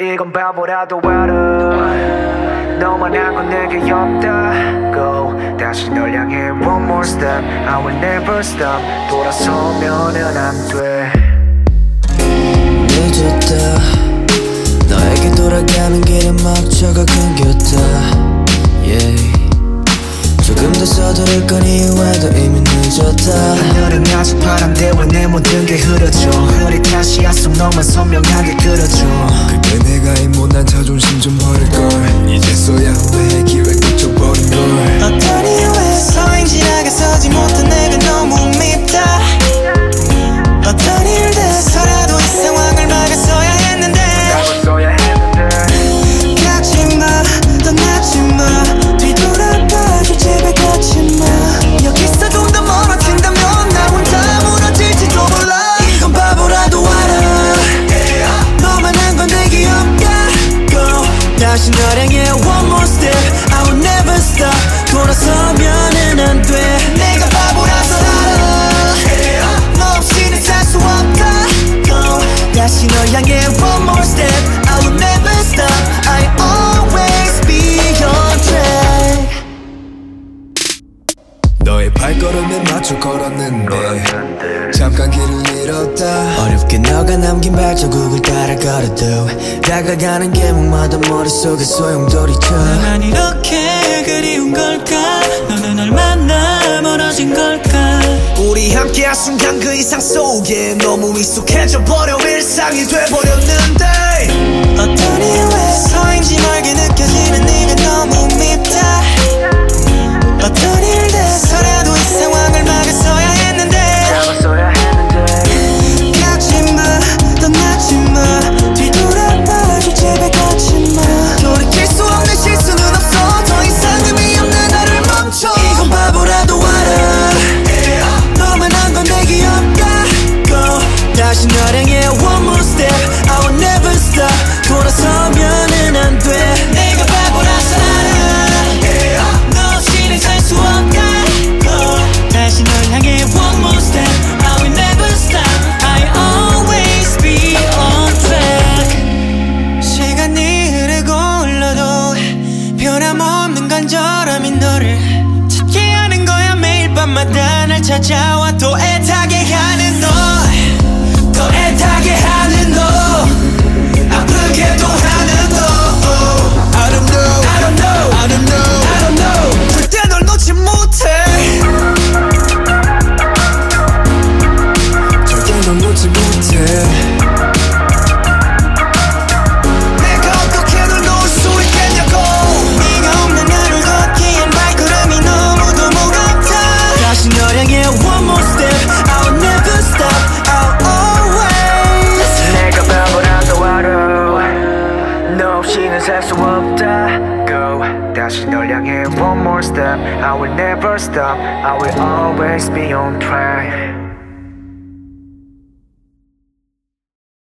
이건 바보라도 알아. 너만 알고 내게 없다고. 다시 널 향해 one more step. I will never stop. 돌아서면은 안돼 서두를 건 이유에도 이미 늦었다. 하늘은 아직 왜내 모든 게 흐려져. 흐릿한 시야 속 너만 선명하게 그려줘. 그때 내가 이 못난 자존심 좀 버릴걸 발걸음에 맞춰 걸었는데 잠깐 길을 잃었다. 어렵게 너가 남긴 발자국을 따라 걸어도 다가가는 길목마다 머릿속에 소용돌이쳐. 난 이렇게 그리운 걸까? 너는 얼마나 멀어진 걸까? 우리 함께한 순간 그 이상 속에 너무 익숙해져 버려 일상이 돼버렸는데 향해 one more step. I will never stop. 돌아서면은 안돼. 내가 바보라서 알아 너 없이는 살 수 없다고 다시 널 향해 one more step. I will never stop. I always be on track. 시간이 흐르고 흘러도 변함없는 간절함이 너를 찾게 하는 거야. 매일 밤마다 날 찾아와 또 애타게 하는 너 알아 너 없이는 살 수 없다고 다시 널 향해 one more step I will never stop I will always be on track